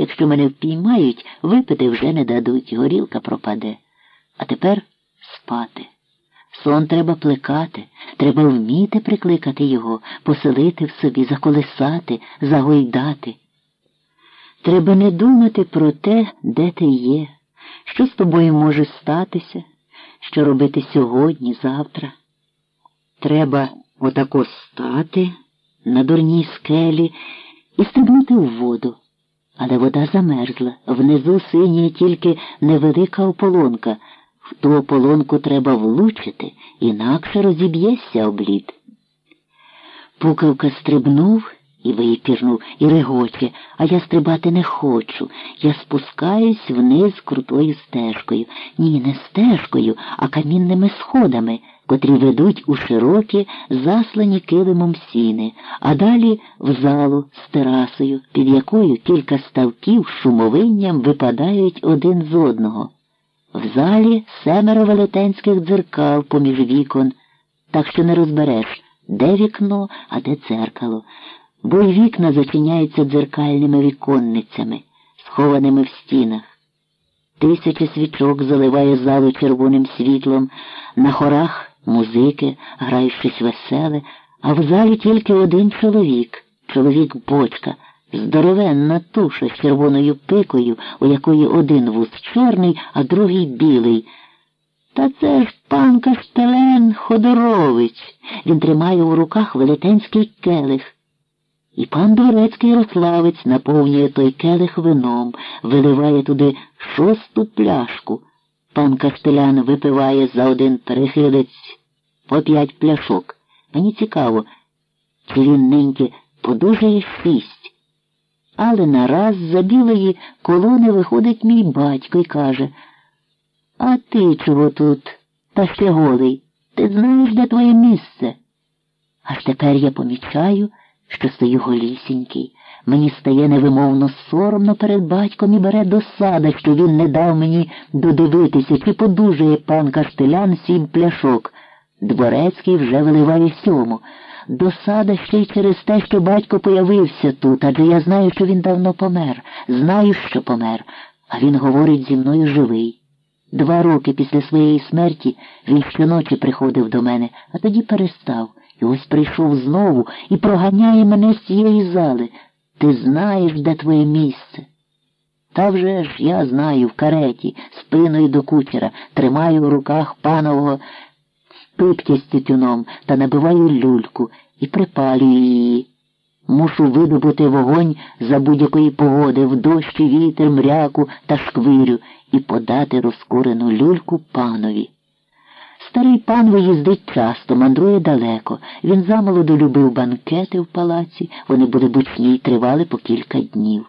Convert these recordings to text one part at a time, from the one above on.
Якщо мене впіймають, випити вже не дадуть, горілка пропаде. А тепер спати. Сон треба плекати, треба вміти прикликати його, поселити в собі, заколисати, загойдати. Треба не думати про те, де ти є, що з тобою може статися, що робити сьогодні, завтра. Треба отако стати на дурній скелі і стрибнути в воду. Але вода замерзла, внизу синіє тільки невелика ополонка. В ту ополонку треба влучити, інакше розіб'єшся облід. Пукавка стрибнув і випірнув, і регоче, а я стрибати не хочу. Я спускаюсь вниз крутою стежкою. Ні, не стежкою, а камінними сходами, котрі ведуть у широкі, заслані килимом сіни, а далі в залу з терасою, під якою кілька ставків шумовинням випадають один з одного. В залі семеро велетенських дзеркал поміж вікон, так що не розбереш, де вікно, а де дзеркало, бо й вікна зачиняються дзеркальними віконницями, схованими в стінах. Тисяча свічок заливає залу червоним світлом, на хорах музики, грають щось веселе, а в залі тільки один чоловік, чоловік бочка. Здоровенна туша з червоною пикою, у якої один вуз чорний, а другий білий. Та це ж пан Каштелен Ходорович. Він тримає у руках велетенський келих. І пан дворецький Рославець наповнює той келих вином, виливає туди шосту пляшку. Пан Каштелян випиває за один перехилець по п'ять пляшок. Мені цікаво, чи він ниньки подужає шість. Але нараз за білої колони виходить мій батько і каже, А ти чого тут? Та ще голий. Ти знаєш, де твоє місце? Аж тепер я помічаю, що стою голісінький. Мені стає невимовно соромно перед батьком і бере досада, що він не дав мені додивитися, чи подужає пан Каштелян сім пляшок. Дворецький вже виливає сьому. Досада ще й через те, що батько появився тут, адже я знаю, що він давно помер, знаю, що помер, а він говорить зі мною живий. Два роки після своєї смерті він щоночі приходив до мене, а тоді перестав. І ось прийшов знову і проганяє мене з цієї зали. Ти знаєш, де твоє місце? Та вже ж я знаю в кареті, спиною до кучера, тримаю в руках панового пиптя з тютюном та набиваю люльку і припалюю її. Мушу видобути вогонь за будь-якої погоди в дощі, вітер, мряку та шквирю і подати розкурену люльку панові. Старий пан виїздить часто, мандрує далеко. Він замолоду любив банкети в палаці, вони були бучні й тривали по кілька днів.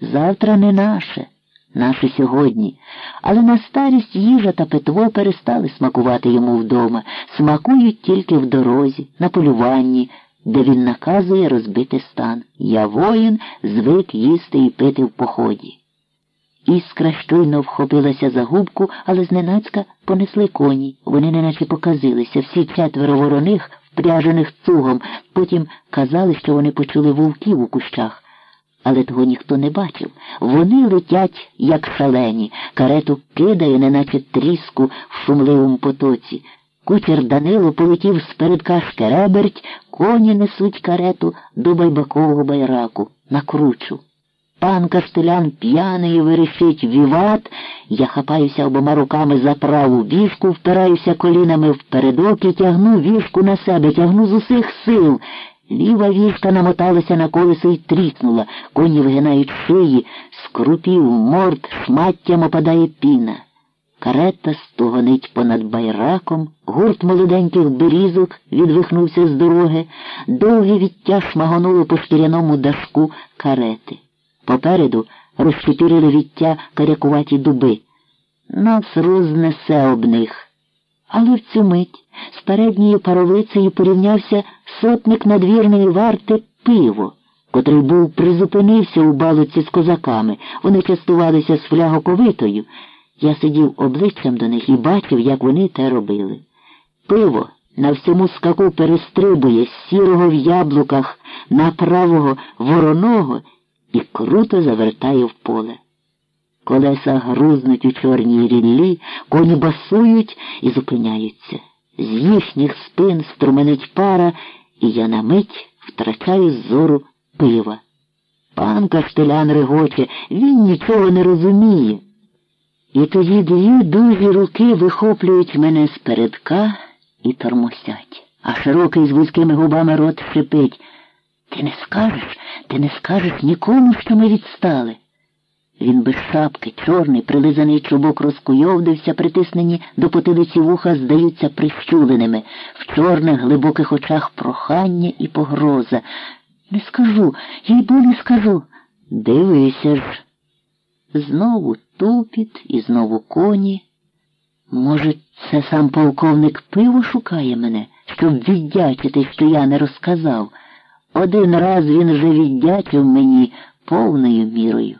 Завтра не наше наше сьогодні, але на старість їжа та питво перестали смакувати йому вдома, смакують тільки в дорозі, на полюванні, де він наказує розбити стан. Я воїн, звик їсти і пити в поході. Іскра щойно вхопилася за губку, але зненацька понесли коні. Вони неначе показилися, всі четверо вороних, впряжених цугом, потім казали, що вони почули вовків у кущах але того ніхто не бачив. Вони летять, як шалені, карету кидає, неначе тріску в шумливому потоці. Кучер Данило полетів спередка шкереберть, коні несуть карету до байбакового байраку, на кручу. Пан Каштелян п'яний вирішить віват, я хапаюся обома руками за праву вішку, впираюся колінами впередок і тягну вішку на себе, тягну з усіх сил. Ліва вішка намоталася на колесо і тріснула, коні вигинають шиї, з крупів морд шматтям опадає піна. Карета стогонить понад байраком, гурт молоденьких берізок відвихнувся з дороги, довге відтя шмагонуло по шкіряному дашку карети. Попереду розчотирили відтя карякуваті дуби. Нас рознесе об них. Але в цю мить з передньою паровицею порівнявся сотник надвірної варти пиво, котрий був призупинився у балуці з козаками. Вони частувалися з флягоковитою. Я сидів обличчям до них і бачив, як вони те робили. Пиво на всьому скаку перестрибує з сірого в яблуках на правого вороного і круто завертає в поле. Колеса грузнуть у чорній ріллі, коні басують і зупиняються. З їхніх спин струменить пара, і я на мить втрачаю зору пива. Пан Каштелян регоче, він нічого не розуміє. І тоді дві дужі руки вихоплюють мене з передка і тормосять, а широкий з вузькими губами рот шипить. Ти не скажеш, ти не скажеш нікому, що ми відстали. Він без шапки, чорний, прилизаний чубок розкуйовдився, притиснені до потилиці вуха, здаються прищуленими, в чорних глибоких очах прохання і погроза. Не скажу, їй бо не скажу. Дивися ж. Знову тупіт і знову коні. Може, це сам полковник пиво шукає мене, щоб віддячити, що я не розказав. Один раз він вже віддячив мені повною мірою.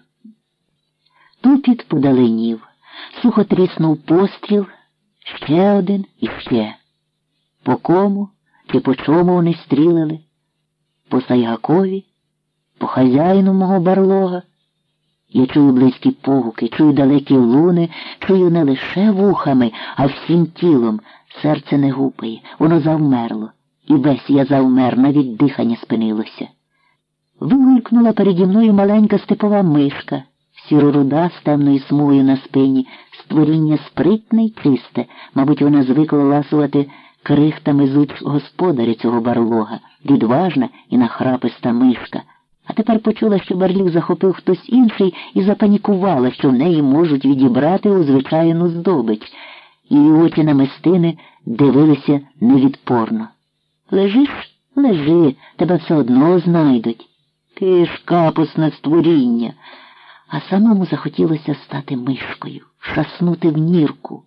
Тупіт подаленів, сухо тріснув постріл, ще один і ще. По кому чи по чому вони стрілили? По Сайгакові, по хазяїну мого барлога. Я чую близькі погуки, чую далекі луни, чую не лише вухами, а всім тілом. Серце не гупає, воно завмерло, і весь я завмер, навіть дихання спинилося. Вигулькнула переді мною маленька степова мишка, сіро-руда з темною смугою на спині, створіння спритне й чисте, мабуть, вона звикла ласувати крихтами зуч господаря цього барлога, відважна і нахраписта мишка. А тепер почула, що барлюк захопив хтось інший і запанікувала, що в неї можуть відібрати у звичайну здобич. Її очі на мистини дивилися невідпорно. Лежиш, лежи, тебе все одно знайдуть. Ти ж капусне створіння. А самому захотілося стати мишкою, шаснути в нірку.